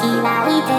開いて